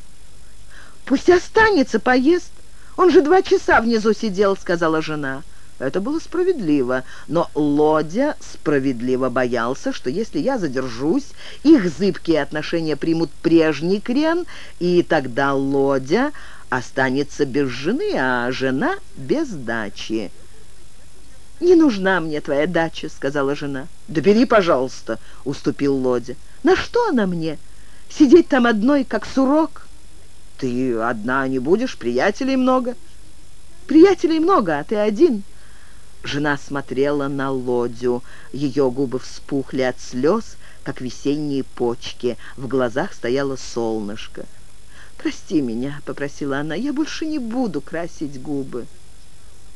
«Пусть останется, поест. Он же два часа внизу сидел», — сказала жена. Это было справедливо, но Лодя справедливо боялся, что если я задержусь, их зыбкие отношения примут прежний крен, и тогда Лодя останется без жены, а жена без дачи. «Не нужна мне твоя дача», — сказала жена. «Да бери, пожалуйста», — уступил Лодя. «На что она мне? Сидеть там одной, как сурок?» «Ты одна не будешь, приятелей много». «Приятелей много, а ты один». Жена смотрела на Лодю. Ее губы вспухли от слез, как весенние почки. В глазах стояло солнышко. «Прости меня», — попросила она, — «я больше не буду красить губы».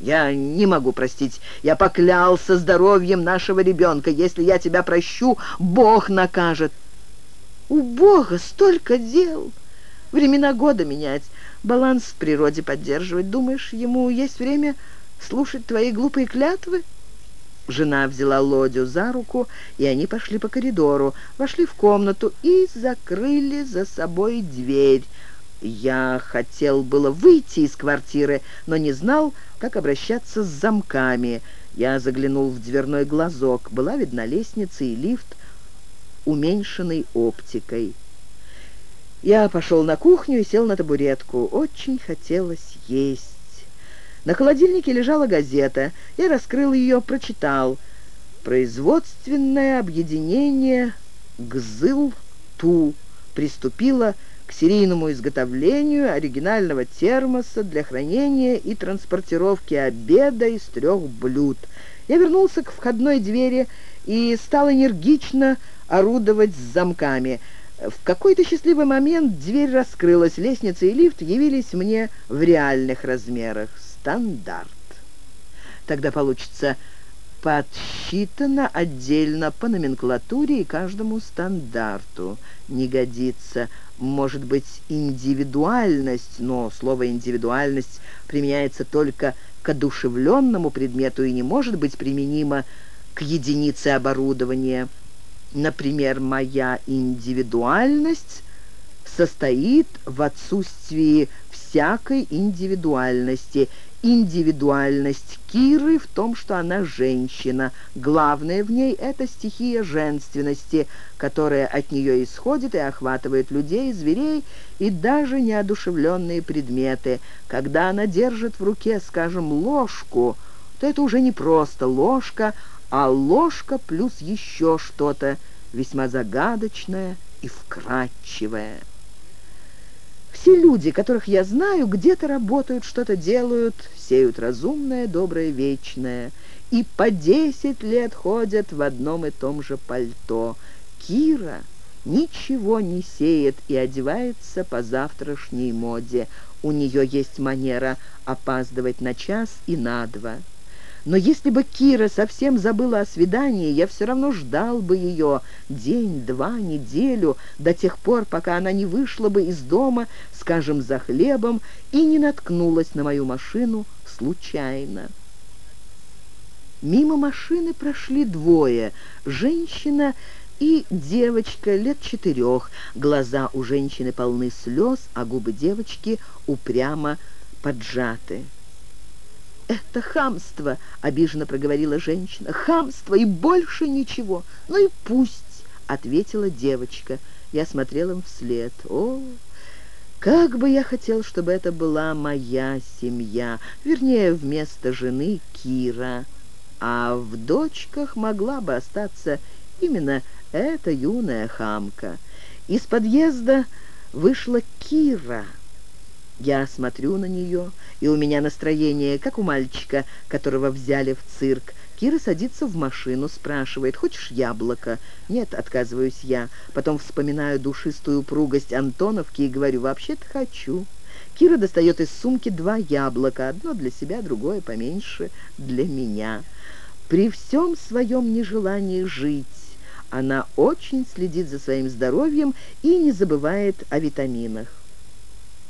«Я не могу простить. Я поклялся здоровьем нашего ребенка. Если я тебя прощу, Бог накажет». «У Бога столько дел. Времена года менять, баланс в природе поддерживать. Думаешь, ему есть время слушать твои глупые клятвы?» Жена взяла Лодю за руку, и они пошли по коридору, вошли в комнату и закрыли за собой дверь. Я хотел было выйти из квартиры, но не знал, как обращаться с замками. Я заглянул в дверной глазок. Была видна лестница и лифт, уменьшенный оптикой. Я пошел на кухню и сел на табуретку. Очень хотелось есть. На холодильнике лежала газета. Я раскрыл ее, прочитал. Производственное объединение «Гзыл-Ту» приступило к серийному изготовлению оригинального термоса для хранения и транспортировки обеда из трех блюд. Я вернулся к входной двери и стал энергично орудовать с замками. В какой-то счастливый момент дверь раскрылась, лестница и лифт явились мне в реальных размерах стандарт. Тогда получится подсчитано отдельно по номенклатуре и каждому стандарту. Не годится. Может быть, индивидуальность, но слово «индивидуальность» применяется только к одушевленному предмету и не может быть применимо к единице оборудования. Например, моя индивидуальность состоит в отсутствии всякой индивидуальности – индивидуальность Киры в том, что она женщина. Главное в ней — это стихия женственности, которая от нее исходит и охватывает людей, зверей и даже неодушевленные предметы. Когда она держит в руке, скажем, ложку, то это уже не просто ложка, а ложка плюс еще что-то весьма загадочное и вкрадчивое. Все люди, которых я знаю, где-то работают, что-то делают, сеют разумное, доброе, вечное. И по десять лет ходят в одном и том же пальто. Кира ничего не сеет и одевается по завтрашней моде. У нее есть манера опаздывать на час и на два. Но если бы Кира совсем забыла о свидании, я все равно ждал бы ее день, два, неделю, до тех пор, пока она не вышла бы из дома, скажем, за хлебом, и не наткнулась на мою машину случайно. Мимо машины прошли двое — женщина и девочка лет четырех. Глаза у женщины полны слез, а губы девочки упрямо поджаты. «Это хамство!» — обиженно проговорила женщина. «Хамство и больше ничего! Ну и пусть!» — ответила девочка. Я смотрела им вслед. «О, как бы я хотел, чтобы это была моя семья, вернее, вместо жены Кира, а в дочках могла бы остаться именно эта юная хамка. Из подъезда вышла Кира — я смотрю на нее, и у меня настроение, как у мальчика, которого взяли в цирк. Кира садится в машину, спрашивает, «Хочешь яблоко?» «Нет», — отказываюсь я. Потом вспоминаю душистую упругость Антоновки и говорю, «Вообще-то хочу». Кира достает из сумки два яблока, одно для себя, другое поменьше для меня. При всем своем нежелании жить она очень следит за своим здоровьем и не забывает о витаминах.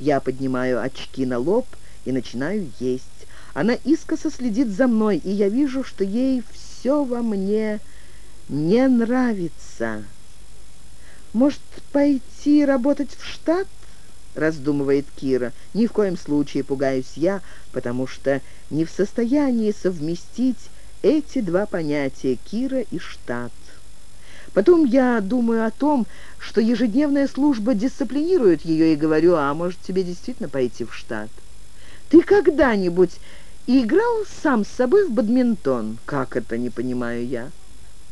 Я поднимаю очки на лоб и начинаю есть. Она искоса следит за мной, и я вижу, что ей все во мне не нравится. «Может, пойти работать в штат?» — раздумывает Кира. «Ни в коем случае пугаюсь я, потому что не в состоянии совместить эти два понятия — Кира и штат». Потом я думаю о том, что ежедневная служба дисциплинирует ее, и говорю, а может, тебе действительно пойти в штат? Ты когда-нибудь играл сам с собой в бадминтон? Как это, не понимаю я.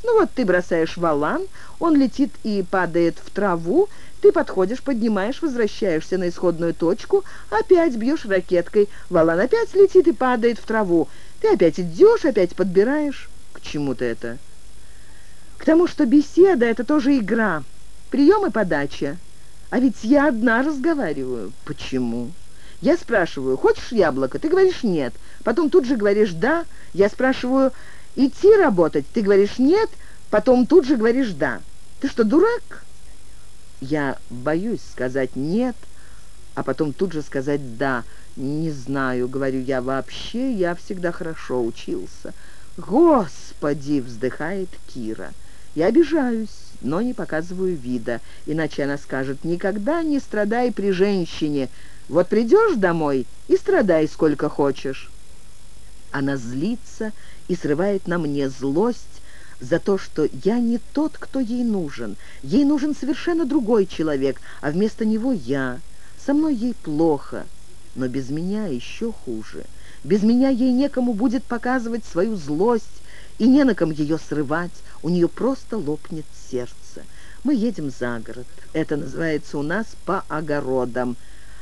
Ну вот ты бросаешь валан, он летит и падает в траву, ты подходишь, поднимаешь, возвращаешься на исходную точку, опять бьешь ракеткой, валан опять летит и падает в траву. Ты опять идешь, опять подбираешь. К чему ты это? К тому, что беседа — это тоже игра, прием и подача. А ведь я одна разговариваю. Почему? Я спрашиваю, хочешь яблоко? Ты говоришь нет. Потом тут же говоришь да. Я спрашиваю, идти работать? Ты говоришь нет. Потом тут же говоришь да. Ты что, дурак? Я боюсь сказать нет, а потом тут же сказать да. Не знаю, говорю я вообще, я всегда хорошо учился. Господи, вздыхает Кира. Я обижаюсь, но не показываю вида, иначе она скажет, никогда не страдай при женщине. Вот придешь домой и страдай сколько хочешь. Она злится и срывает на мне злость за то, что я не тот, кто ей нужен. Ей нужен совершенно другой человек, а вместо него я. Со мной ей плохо, но без меня еще хуже. Без меня ей некому будет показывать свою злость и не на ком ее срывать. У нее просто лопнет сердце. Мы едем за город. Это называется у нас по огородам.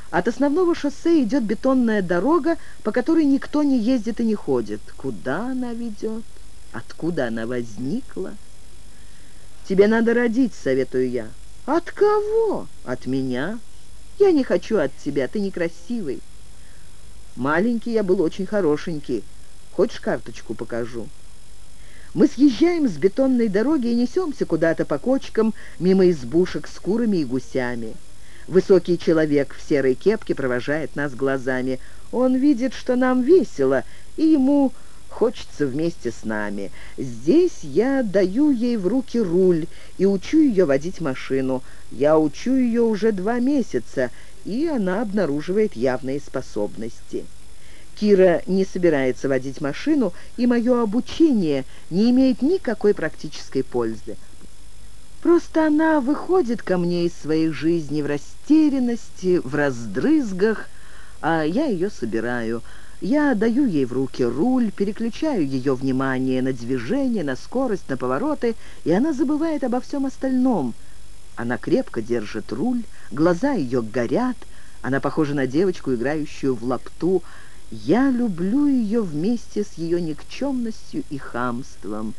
От основного шоссе идет бетонная дорога, по которой никто не ездит и не ходит. Куда она ведет? Откуда она возникла? Тебе надо родить, советую я. От кого? От меня. Я не хочу от тебя, ты некрасивый. Маленький я был очень хорошенький. Хочешь, карточку покажу?» Мы съезжаем с бетонной дороги и несемся куда-то по кочкам мимо избушек с курами и гусями. Высокий человек в серой кепке провожает нас глазами. Он видит, что нам весело, и ему хочется вместе с нами. Здесь я даю ей в руки руль и учу ее водить машину. Я учу ее уже два месяца, и она обнаруживает явные способности. Кира не собирается водить машину, и мое обучение не имеет никакой практической пользы. Просто она выходит ко мне из своей жизни в растерянности, в раздрызгах, а я ее собираю. Я даю ей в руки руль, переключаю ее внимание на движение, на скорость, на повороты, и она забывает обо всем остальном — она крепко держит руль, глаза ее горят, она похожа на девочку, играющую в лапту. Я люблю ее вместе с ее никчемностью и хамством.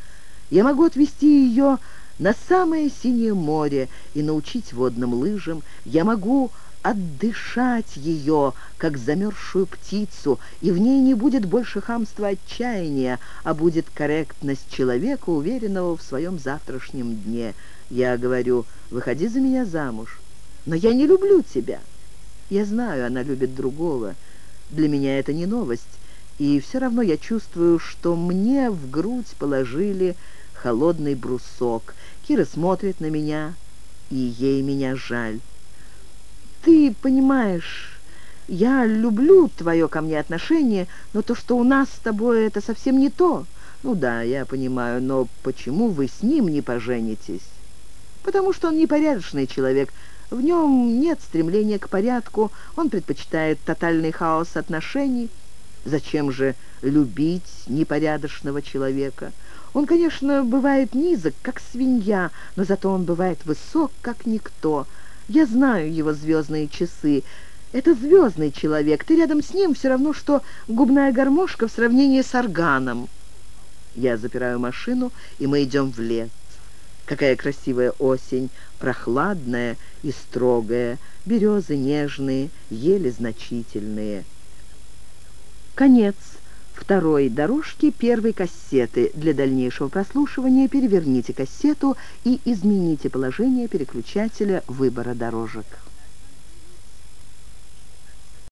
Я могу отвезти ее на самое синее море и научить водным лыжам. Я могу отдышать ее, как замерзшую птицу, и в ней не будет больше хамства отчаяния, а будет корректность человека, уверенного в своем завтрашнем дне. Я говорю, выходи за меня замуж, но я не люблю тебя. Я знаю, она любит другого. Для меня это не новость, и все равно я чувствую, что мне в грудь положили холодный брусок. Кира смотрит на меня, и ей меня жаль. Ты понимаешь, я люблю твое ко мне отношение, но то, что у нас с тобой, это совсем не то. Ну да, я понимаю, но почему вы с ним не поженитесь? Потому что он непорядочный человек. В нем нет стремления к порядку, он предпочитает тотальный хаос отношений. Зачем же любить непорядочного человека? Он, конечно, бывает низок, как свинья, но зато он бывает высок, как никто — я знаю его звездные часы. Это звездный человек. Ты рядом с ним все равно, что губная гармошка в сравнении с органом. Я запираю машину, и мы идем в лес. Какая красивая осень, прохладная и строгая, березы нежные, ели значительные. Конец второй дорожки первой кассеты. Для дальнейшего прослушивания переверните кассету и измените положение переключателя выбора дорожек.